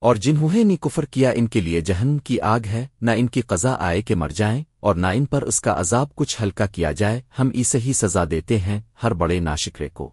اور جنہوں نے کفر کیا ان کے لیے جہنم کی آگ ہے، نہ ان کی قضا آئے کہ مر جائیں، اور نہ ان پر اس کا عذاب کچھ ہلکا کیا جائے، ہم اسے ہی سزا دیتے ہیں، ہر بڑے ناشکرے کو۔